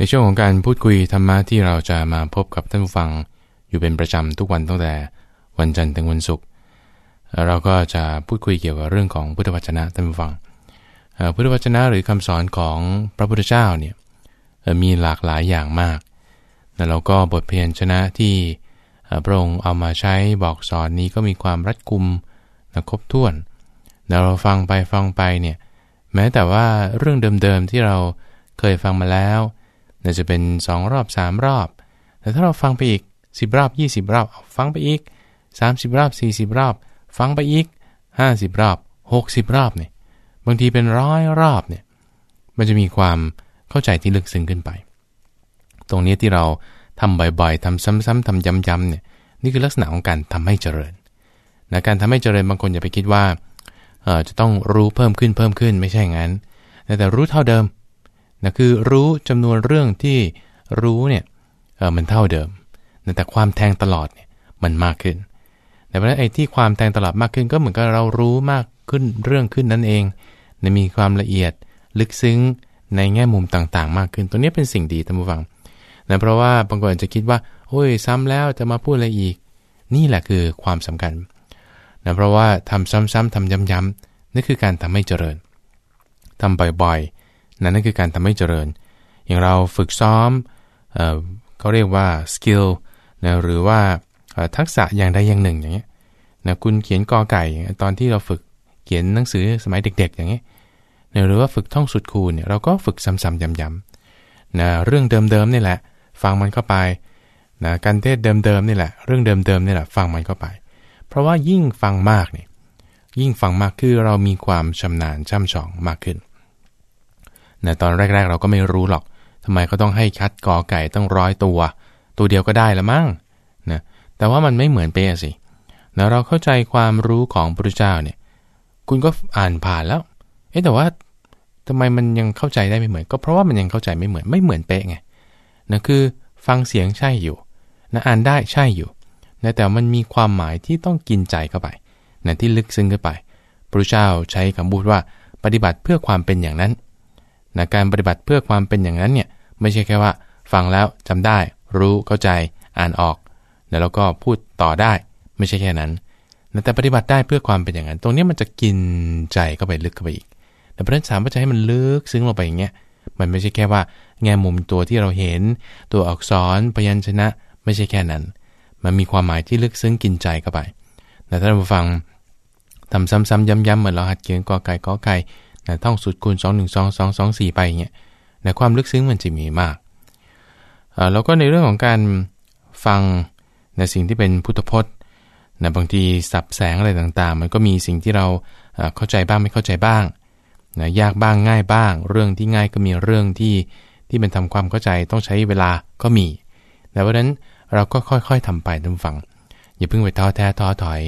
ในช่วงของการพูดคุยธรรมะที่เราจะมาพบกับท่านผู้ฟัง อยู่เป็นประจำทุกวันตั้งแต่วันจันทร์ถึงวันศุกร์เราก็จะพูดคุยเกี่ยวกับเรื่องของพุทธวจนะท่านผู้ฟังพุทธวจนะหรือคำสอนของพระพุทธเจ้าเนี่ยมีหลากหลายอย่างมากแล้วก็บทเพียรชนะที่พระองค์เอามาใช้บอกสอนนี้ก็มีความรัดกุมนะครบถ้วนเราฟังไปฟังไปเนี่ยแม้แต่ว่าเรื่องเดิมๆที่เราเคยฟังมาแล้ว น่าจะเป็น 2 รอบ 3 รอบ แต่ถ้าเราฟังไปอีก 10 รอบ 20 รอบ ฟังไปอีก 30 รอบ 40 รอบ ฟังไปอีก 50 รอบ 60 รอบเนี่ยบางทีเป็นร้อยรอบเนี่ยมันจะมีความเข้าใจที่ลึกซึ้งขึ้นไป ตรงนี้ที่เราทำบ่อยๆทำซ้ำๆทำย้ำๆเนี่ยนี่คือลักษณะของการทำให้เจริญนะการทำให้เจริญบางคนอย่าไปคิดว่าจะต้องรู้เพิ่มขึ้นเพิ่มขึ้นไม่ใช่งั้น แต่รู้เท่าเดิม นะคือรู้จำนวนเรื่องที่รู้เนี่ยเออมันเท่าเดิมแต่ความแทงตลอดเนี่ยมันมากขึ้นแต่เพราะไอ้ที่ความแทงตลอดมากขึ้นก็เหมือนกับเรารู้มากขึ้นเรื่องขึ้นนั่นเองนะมีความละเอียดลึกซึ้งในแง่มุมต่างๆ มากขึ้น ตัวนี้เป็นสิ่งดีท่านผู้ฟังนะเพราะว่าบางคนอาจจะคิดว่าโอ้ยซ้ำแล้วจะมาพูดอะไรอีก นี่แหละคือความสำคัญนะเพราะว่าทำซ้ำๆทำย้ำๆนั่นคือการทำให้เจริญทำบ่อยๆ นั่นคือการทำให้เจริญ อย่างเราฝึกซ้อมเอ่อเขาเรียกว่าสกิลนะหรือว่าทักษะอย่างใดอย่างหนึ่งอย่างเงี้ยนะคุณเขียนกอไก่ ตอนที่เราฝึกเขียนหนังสือสมัยเด็ก ๆ อย่างเงี้ยนะหรือว่าฝึกท่องสุดคูณเนี่ยเราก็ฝึกซ้ำๆย้ำๆนะเรื่องเดิมๆนี่แหละ ฟังมันเข้าไปนะการเทศเดิมๆนี่แหละ เรื่องเดิมๆนี่แหละ ฟังมันเข้าไป เพราะว่ายิ่งฟังมากเนี่ยยิ่งฟังมากคือเรามีความชำนาญช่ำชองมากขึ้น นะตอนแรก ๆ เราก็ไม่รู้หรอกทำไมเขาต้องให้คัดกอไก่ต้องร้อยตัว ตัวเดียวก็ได้ละมั้งนะแต่ว่ามันไม่เหมือนเป๊ะสินะเราเข้าใจความรู้ของพระเจ้าเนี่ย คุณก็อ่านผ่านแล้ว เอ๊ะแต่ว่าทำไมมันยังเข้าใจได้ไม่เหมือน ก็เพราะว่ามันยังเข้าใจไม่เหมือนไม่เหมือนเป๊ะไงนะคือฟังเสียงใช่อยู่นะอ่านได้ใช่อยู่นะแต่มันมีความหมายที่ต้องกินใจเข้าไปนะที่ลึกซึ้งขึ้นไปพระเจ้าใช้คำพูดว่าปฏิบัติเพื่อความเป็นอย่างนั้น นะการปฏิบัติเพื่อความเป็นอย่างนั้นเนี่ยไม่ใช่แค่ว่า ฟังแล้วจำได้ รู้เข้าใจอ่านออกแล้วก็พูดต่อได้ไม่ใช่แค่นั้นนะแต่ปฏิบัติได้เพื่อความเป็นอย่างนั้น ตรงนี้มันจะกินใจเข้าไปลึกเข้าไปอีกแต่พระสามจะให้มันลึกซึ้งลงไปอย่างเงี้ยมันไม่ใช่แค่ว่า แง่มุมตัวที่เราเห็น ตัวอักษรพยัญชนะ ไม่ใช่แค่นั้น มันมีความหมายที่ลึกซึ้งกินใจเข้าไปแต่ถ้าเราฟังทำซ้ำๆย้ำๆเหมือนเราหัดเขียนกอไก่กอไก่ นะท่องสุดคูณ 2 1 2 2 2 4 ไปอย่างเงี้ยในความลึกซึ้งมันจะมีมาก แล้วก็ในเรื่องของการฟังในสิ่งที่เป็นพุทธพจน์นะบางทีสับแสงอะไรต่างๆ มันก็มีสิ่งที่เราเข้าใจบ้างไม่เข้าใจบ้างนะยากบ้างง่ายบ้าง เรื่องที่ง่ายก็มีเรื่องที่ที่เป็นทำความเข้าใจต้องใช้เวลาก็มี แต่เพราะนั้นเราก็ค่อยๆทำไปท่านฟัง อย่าเพิ่งไปท้อแท้ท้อถอย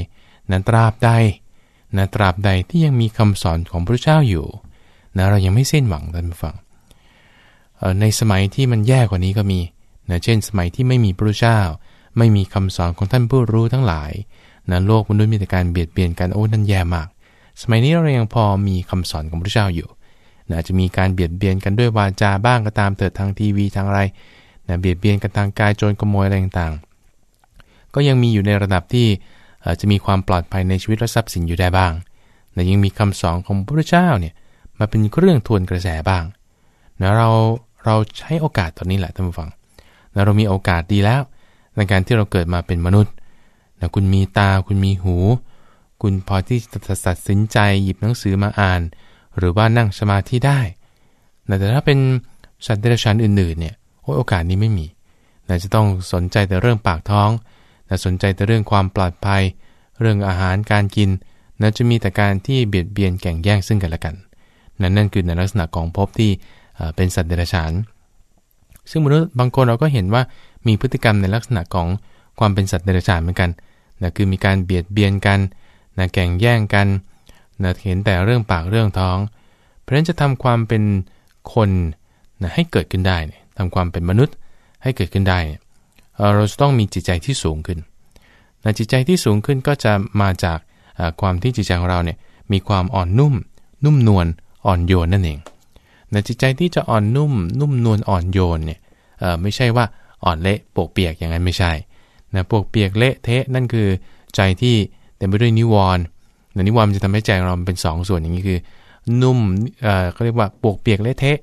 นั้นตราบใด นะตราบใดที่ยังมีคำสอนของพระเจ้าอยู่นะเรายังไม่สิ้นหวังท่านฟังในสมัยที่มันแย่กว่านี้ก็มีนะเช่น สมัยที่ไม่มีพระเจ้า ไม่มีคำสอนของท่านผู้รู้ทั้งหลายนะโลกมนุษย์มีแต่การเบียดเบียนกันโอ้นั่นแย่มาก สมัยนี้เรายังพอมีคำสอนของพระเจ้าอยู่นะจะมีการเบียดเบียนกันด้วยวาจาบ้างก็ตามเถิดทางทีวีทางอะไรนะเบียดเบียนกันทางกายโจรขโมยอะไรต่างๆ ก็ยังมีอยู่ในระดับที่ จะมีความปลอดภัยในชีวิตและทรัพย์สินอยู่ได้บ้างแต่ยังมีคำสอนของพระเจ้าเนี่ยมาเป็นเครื่องทวนกระแสบ้างนะเราเราใช้โอกาสตอนนี้แหละท่านผู้ฟังนะเรามีโอกาสดีแล้ว ในการที่เราเกิดมาเป็นมนุษย์นะคุณมีตาคุณมีหู คุณพอที่จะตัดสินใจหยิบหนังสือมาอ่าน หรือว่านั่งสมาธิได้แต่ถ้าเป็นสัตว์เดรัจฉานอื่นๆเนี่ยโอกาสนี้ไม่มีนะจะต้องสนใจแต่เรื่องปากท้อง นะสนใจแต่เรื่องความปลอดภัย เรื่องอาหารการกินนะจะมีแต่การที่เบียดเบียนแข่งแย่งซึ่งกันและกัน นั่นนั่นคือในลักษณะของภพที่เป็นสัตว์เดรัจฉาน ซึ่งมนุษย์บางคนเราก็เห็นว่ามีพฤติกรรมในลักษณะของความเป็นสัตว์เดรัจฉานเหมือนกันนะคือมีการเบียดเบียนกันนะแข่งแย่งกันนะเห็นแต่เรื่องปากเรื่องท้อง เพราะฉะนั้นจะทำความเป็นคนนะให้เกิดขึ้นได้เนี่ยทำความเป็นมนุษย์ให้เกิดขึ้นได้เเราจะต้องมีจิตใจที่สูงขึ้นนะจิตใจที่สูงขึ้นก็จะมาจากความที่จิตใจของเราเนี่ยมีความอ่อนนุ่ม นุ่มนวลอ่อนโยนนั่นเองนะจิตใจที่จะอ่อนนุ่ม นุ่มนวลอ่อนโยนเนี่ยไม่ใช่ว่าอ่อนเละโปกเปียกอย่างนั้นไม่ใช่นะปวกเปียกเละเทะนั่นคือใจที่เต็มไปด้วยนิวรณ์นิวรณ์จะทำให้ใจเราเป็น2สส่วนอย่างนี้คือ นุ่มเขาเรียกว่าปวกเปียกเละเทะ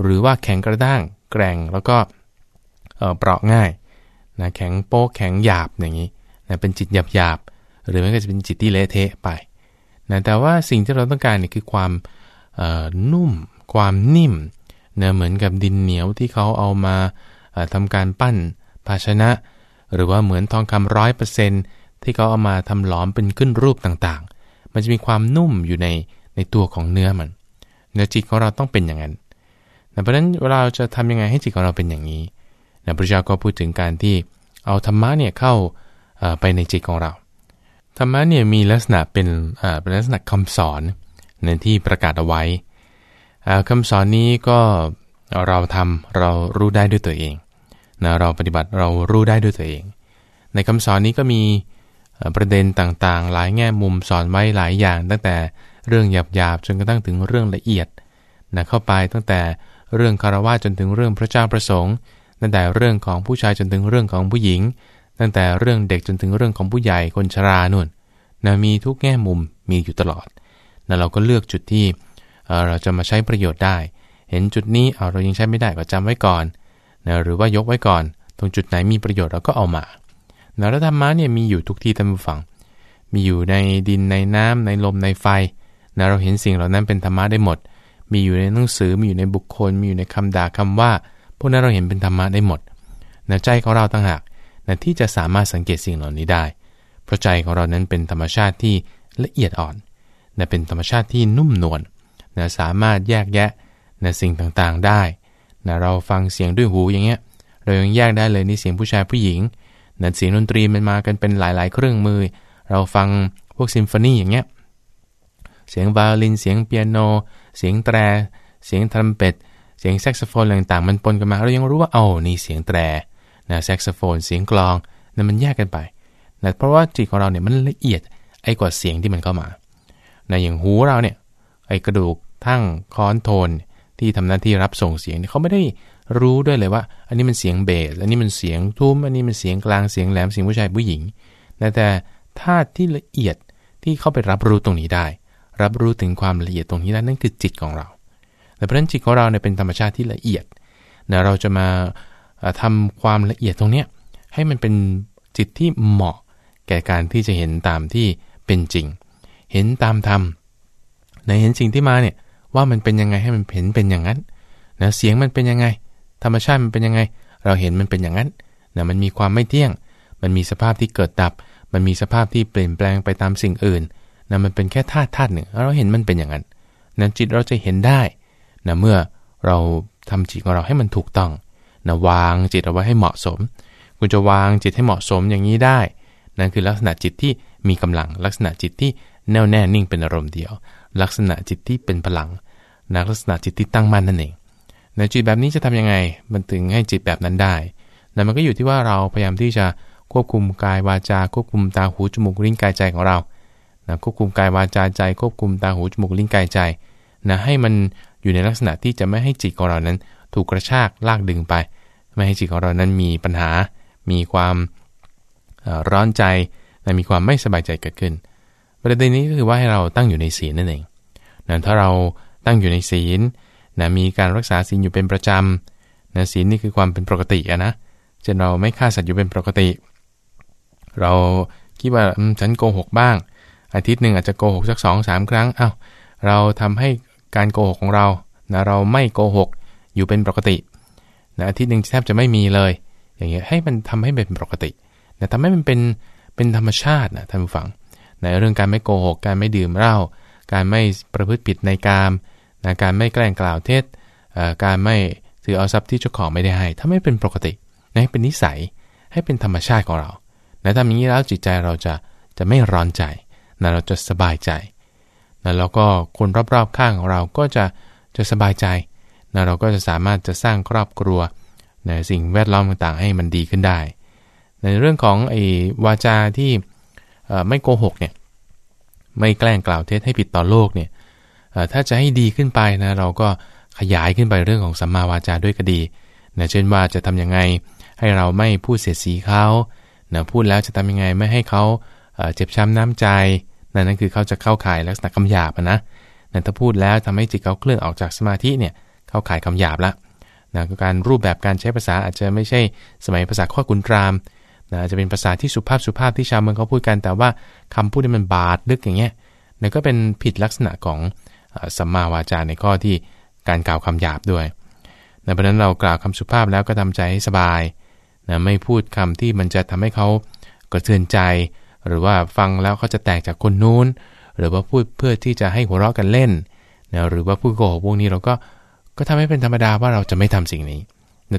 หรือว่าแข็งกระด้างแกร่งแล้วก็เปราะง่าย นะแข็งโป๊กแข็งหยาบอย่างนี้นะเป็นจิตหยาบหยาบหรือไม่ก็จะเป็นจิตที่เละเทะไปนะแต่ว่าสิ่งที่เราต้องการเนี่ยคือความนุ่ม ความนิ่มนะเหมือนกับดินเหนียวที่เขาเอามาทำการปั้นภาชนะ หรือว่าเหมือนทองคำร้อยเปอร์เซนที่เขาเอามาทำหลอมเป็นขึ้นรูปต่างๆ มันจะมีความนุ่มอยู่ในในตัวของเนื้อมันเนื้อจิตของเราต้องเป็นอย่างนั้น เพราะฉะนั้นเวลาเราจะทำยังไงให้จิตของเราเป็นอย่างนี้ นะพระเจ้าก็พูดถึงการที่เอาธรรมะเนี่ยเข้าไปในจิตของเรา ธรรมะเนี่ยมีลักษณะเป็นเป็นลักษณะคำสอนในที่ประกาศเอาไว้คำสอนนี้ก็เราทำเรารู้ได้ด้วยตัวเองนะเราปฏิบัติเรารู้ได้ด้วยตัวเอง ในคำสอนนี้ก็มีประเด็นต่างๆ หลายแง่มุมสอนไว้หลายอย่าง ตั้งแต่เรื่องหยาบๆจนกระทั่งถึงเรื่องละเอียดนะเข้าไปตั้งแต่เรื่องคารวะจนถึงเรื่องพระเจ้าประสงค์ ตั้งแต่เรื่องของผู้ชายจนถึงเรื่องของผู้หญิง ตั้งแต่เรื่องเด็กจนถึงเรื่องของผู้ใหญ่คนชรานุ่นนะมีทุกแง่มุมมีอยู่ตลอดนะเราก็เลือกจุดที่เราจะมาใช้ประโยชน์ได้ เห็นจุดนี้เอาเรายังใช้ไม่ได้ก็จำไว้ก่อนนะหรือว่ายกไว้ก่อน ตรงจุดไหนมีประโยชน์เราก็เอามานะธรรมะเนี่ยมีอยู่ทุกที่ท่านผู้ฟัง มีอยู่ในดินในน้ำในลมในไฟนะเราเห็นสิ่งเหล่านั้นเป็นธรรมะได้หมด มีอยู่ในหนังสือมีอยู่ในบุคคล มีอยู่ในคำด่าคำว่า พวกนั้นเราเห็นเป็นธรรมะได้หมดนะใจของเราต่างหากนะที่จะสามารถสังเกตสิ่งเหล่านี้ได้ เพราะใจของเรานั้นเป็นธรรมชาติที่ละเอียดอ่อนนะเป็นธรรมชาติที่นุ่มนวลนะสามารถแยกแยะนะสิ่งต่างๆได้นะเราฟังเสียงด้วยหูอย่างเงี้ย เรายังแยกได้เลยนี่เสียงผู้ชายผู้หญิงนะเสียงดนตรีมันมากันเป็นหลาย ๆ เครื่องมือ เราฟังพวกซิมโฟนีอย่างเงี้ย เสียงไวโอลิน เสียงเปียโน เสียงแตร เสียงทรัมเป็ต เสียงแซกโซโฟนต่างๆ มันปนกันมา เรายังรู้ว่าเอานี่เสียงแตรนะแซกโซโฟน เสียงกลองนั่นมันแยกกันไปนะเพราะว่าจิตของเราเนี่ยมันละเอียดไอ้กว่าเสียงที่มันเข้ามานะอย่างหูเราเนี่ยไอ้กระดูกทั้งคอนโทนที่ทำหน้าที่รับส่งเสียงเขาไม่ได้รู้ด้วยเลยว่า อันนี้มันเสียงเบส อันนี้มันเสียงทุ้ม อันนี้มันเสียงกลางเสียงแหลมเสียงผู้ชายผู้หญิงแต่ธาตุที่ละเอียดที่เข้าไปรับรู้ตรงนี้ได้ รับรู้ถึงความละเอียดตรงนี้ได้นั่นคือจิตของเรา แต่เพราะฉะนั้นจิตของเราเนี่ยเป็นธรรมชาติที่ละเอียดนะเราจะมาทำความละเอียดตรงเนี้ยให้มันเป็นจิตที่เหมาะแก่การที่จะเห็นตามที่เป็นจริง เห็นตามธรรมในเห็นสิ่งที่มาเนี่ยว่ามันเป็นยังไงให้มันเห็นเป็นอย่างนั้นนะเสียงมันเป็นยังไง ธรรมชาติมันเป็นยังไง เราเห็นมันเป็นอย่างนั้นนะมันมีความไม่เที่ยง มันมีสภาพที่เกิดดับ มันมีสภาพที่เปลี่ยนแปลงไปตามสิ่งอื่นนะมันเป็นแค่ธาตุธาตุหนึ่ง เราเห็นมันเป็นอย่างนั้นนะจิตเราจะเห็นได้ นะเมื่อเราทำจิตของเราให้มันถูกต้องนะวางจิตเอาไว้ให้เหมาะสม คุณจะวางจิตให้เหมาะสมอย่างนี้ได้ นั่นคือลักษณะจิตที่มีกำลัง ลักษณะจิตที่แน่วแน่นิ่งเป็นอารมณ์เดียว ลักษณะจิตที่เป็นพลังนะลักษณะจิตที่ตั้งมั่นนั่นเองในจิตแบบนี้จะทํำยังไง มันถึงให้จิตแบบนั้นได้นะมันก็อยู่ที่ว่าเราพยายามที่จะควบคุมกายวาจา ควบคุมตาหูจมูกลิ้นกายใจของเรานะควบคุมกายวาจาใจ ควบคุมตาหูจมูกลิ้นกายใจนะให้มัน อยู่ในลักษณะที่จะไม่ให้จิตของเรานั้น ถูกกระชากลากดึงไป ไม่ให้จิตของเรานั้นมีปัญหา มีความร้อนใจนะมีความไม่สบายใจเกิดขึ้น ประเด็นนี้ก็คือว่าให้เราตั้งอยู่ในศีลนั่นเองนะถ้าเราตั้งอยู่ในศีลนะมีการรักษาศีลอยู่เป็นประจำนะศีลนี่คือความเป็นปกติอะนะเช่นเราไม่ฆ่าสัตว์อยู่เป็นปกติ เราคิดว่าฉันโกหกบ้าง อาทิตย์หนึ่งอาจจะโกหกสักสองสามครั้งอา้าวเราทำให้ การโกหกของเรานะเราไม่โกหกอยู่เป็นปกตินะอาทิตย์หนึ่งแทบจะไม่มีเลย อย่างเงี้ยให้มันทำให้เป็นปกตินะทำให้มันเป็นเป็นธรรมชาตินะท่านผู้ฟังในเรื่องการไม่โกหก การไม่ดื่มเหล้าการไม่ประพฤติผิดในกามนะการไม่แกล้งกล่าวเท็จการไม่ถือเอาทรัพย์ที่เจ้าของไม่ได้ให้ถ้าไม่เป็นปกตินะให้เป็นนิสัยให้เป็นธรรมชาติของเรานะทำอย่างนี้แล้วจิตใจเราจะจะไม่ร้อนใจนะเราจะสบายใจ นะแล้วก็คนรอบๆข้างของเราก็จะจะสบายใจนะเราก็จะสามารถจะสร้างครอบครัวในสิ่งแวดล้อมต่างๆ ให้มันดีขึ้นได้ ในเรื่องของไอ้วาจาที่ไม่โกหกเนี่ยไม่แกล้งกล่าวเท็จให้ผิดต่อโลกเนี่ยถ้าจะให้ดีขึ้นไปนะเราก็ขยายขึ้นไปเรื่องของสัมมาวาจาด้วยก็ดีนะเช่นว่าจะทํำยังไงให้เราไม่พูดเสียสีเขานะพูดแล้วจะทำยังไงไม่ให้เขาเจ็บช้ำน้ำใจ นั่นนั่นคือเขาจะเข้าข่ายลักษณะคำหยาบนะนั่นถ้าพูดแล้วทำให้จิตเขาเคลื่อนออกจากสมาธิเนี่ยเข้าข่ายคำหยาบละนะการรูปแบบการใช้ภาษาอาจจะไม่ใช่สมัยภาษาข้อกุนตรามนะจะเป็นภาษาที่สุภาพสุภาพที่ชาวเมืองเขาพูดกัน แต่ว่าคำพูดที่มันบาดลึกอย่างเงี้ยนั่นก็เป็นผิดลักษณะของสัมมาวาจาในข้อที่การกล่าวคำหยาบด้วยนะเพราะนั้นเรากล่าวคำสุภาพแล้วก็ทำใจให้สบายนะไม่พูดคำที่มันจะทำให้เขากระเทือนใจ หรือว่าฟังแล้วเขาจะแตกจากคนนู้น หรือว่าพูดเพื่อที่จะให้หัวเราะกันเล่นนะหรือว่าพูดโกหกพวกนี้เราก็ก็ทำให้เป็นธรรมดาว่าเราจะไม่ทำสิ่งนี้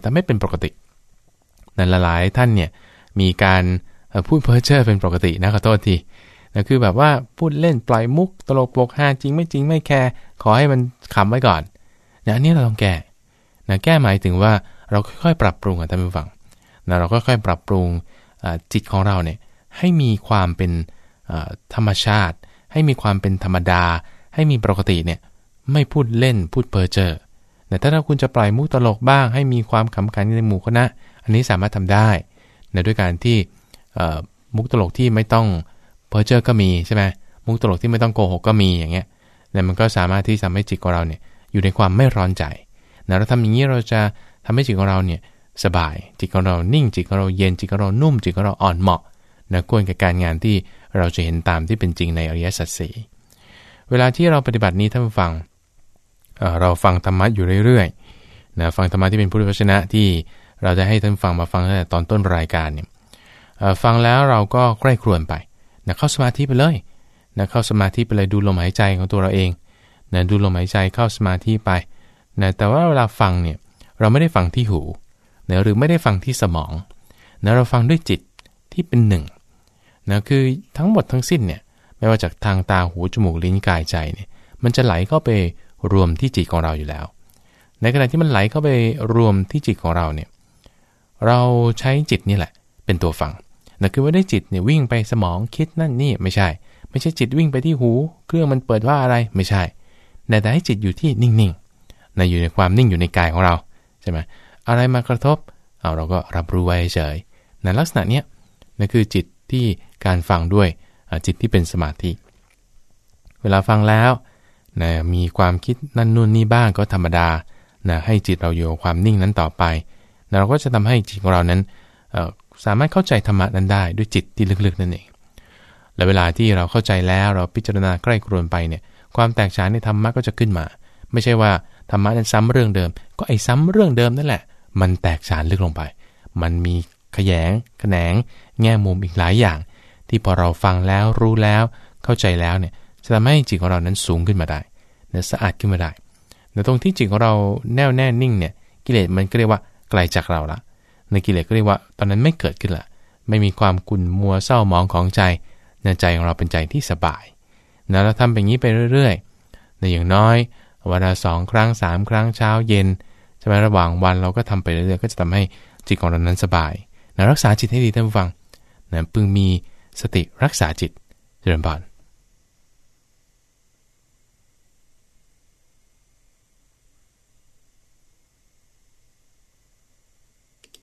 แต่ไม่เป็นปกตินั่นหลายท่านเนี่ยมีการพูดเพ้อเจ้อเป็นปกตินะขอโทษทีนะคือแบบว่าพูดเล่นปล่อยมุกตลกโปกฮาจริงไม่จริงไม่แคร์ขอให้มันขำไว้ก่อนนะอันนี้เราต้องแก้นะแก้หมายถึงว่าเราค่อยๆปรับปรุงอะท่านผู้ฟังนะเราค่อยๆปรับปรุงจิตของเราเนี่ย ให้มีความเป็นธรรมชาติ ให้มีความเป็นธรรมดา ให้มีปกติเนี่ยไม่พูดเล่นพูดเพ้อเจ้อแต่ถ้าคุณจะปล่อยมุกตลกบ้าง ให้มีความขำขันในหมู่คณะ อันนี้สามารถทำได้นะด้วยการที่มุกตลกที่ไม่ต้องเพ้อเจ้อก็มีใช่ไหมมุกตลกที่ไม่ต้องโกหกก็มีอย่างเงี้ยแต่มันก็สามารถที่ทำให้จิตของเราเนี่ยอยู่ในความไม่ร้อนใจนะเราทำอย่างนี้เราจะทำให้จิตของเราเนี่ยสบาย จิตของเรานิ่งจิตของเราเย็นจิตของเรานุ่มจิตของเราอ่อนเหมาะ นะควรกับการงานที่เราจะเห็นตามที่เป็นจริงในอริยสัจสี่เวลาที่เราปฏิบัตินี้ท่านฟังเราฟังธรรมะอยู่เรื่อยๆนะฟังธรรมะที่เป็นพุทธวจนะที่เราจะให้ท่านฟังมาฟังตั้งแต่ตอนต้นรายการเนี่ยฟังแล้วเราก็ใกล้ครวนไปนะเข้าสมาธิไปเลยนะเข้าสมาธิไปเลยดูลมหายใจของตัวเราเองนะดูลมหายใจเข้าสมาธิไปนะแต่ว่าเวลาฟังเนี่ยเราไม่ได้ฟังที่หูนะหรือไม่ได้ฟังที่สมองนะเราฟังด้วยจิตที่เป็นหนึ่ง นะคือทั้งหมดทั้งสิ้นเนี่ยไม่ว่าจากทางตาหูจมูกลิ้นกายใจเนี่ยมันจะไหลเข้าไปรวมที่จิตของเราอยู่แล้ว ในขณะที่มันไหลเข้าไปรวมที่จิตของเราเนี่ยเราใช้จิตนี่แหละ เป็นตัวฟังนั่นคือว่าได้จิตเนี่ยวิ่งไปสมองคิดนั่นนี่ไม่ใช่ ไม่ใช่จิตวิ่งไปที่หู เครื่องมันเปิดว่าอะไรไม่ใช่แต่ให้จิตอยู่ที่นิ่งๆในอยู่ในความนิ่งอยู่ในกายของเราใช่ไหมอะไรมากระทบเอาเราก็รับรู้ไว้เฉยในลักษณะเนี้ยนั่นคือจิตที่ การฟังด้วยจิตที่เป็นสมาธิ เวลาฟังแล้วนะมีความคิดนั่นนู่นนี่บ้างก็ธรรมดานะให้จิตเราอยู่ความนิ่งนั้นต่อไปนะเราก็จะทำให้จิตของเรานั้นสามารถเข้าใจธรรมะนั้นได้ด้วยจิตที่ลึกๆนั่นเอง และเวลาที่เราเข้าใจแล้วเราพิจารณาใกล้ครวนไปเนี่ยความแตกฉานในธรรมะก็จะขึ้นมา ไม่ใช่ว่าธรรมะนั้นซ้ำเรื่องเดิม ก็ไอ้ซ้ำเรื่องเดิมนั่นแหละ มันแตกฉานลึกลงไป มันมีขยงแขนง แง่มุมอีกหลายอย่าง ที่พอเราฟังแล้วรู้แล้วเข้าใจแล้วเนี่ยจะทำให้จิตของเรานั้นสูงขึ้นมาได้เนื้อสะอาดขึ้นมาได้แต่ตรงที่จิตของเราแน่วแน่นิ่งเนี่ยกิเลสมันก็เรียกว่าไกลจากเราละในกิเลสก็เรียกว่าตอนนั้นไม่เกิดขึ้นละไม่มีความกุ่นมัวเศร้าหมองของใจในใจของเราเป็นใจที่สบายนะเราทำแบบนี้ไปเรื่อยๆในอย่างน้อยวันละสองครั้งสามครั้งเช้าเย็นใช่ไหมระหว่างวันเราก็ทำไปเรื่อยๆก็จะทำให้จิตของเรานั้นสบายนะรักษาจิตให้ดีท่านผู้ฟังนะพึงมี สติรักษาจิตเจริญพร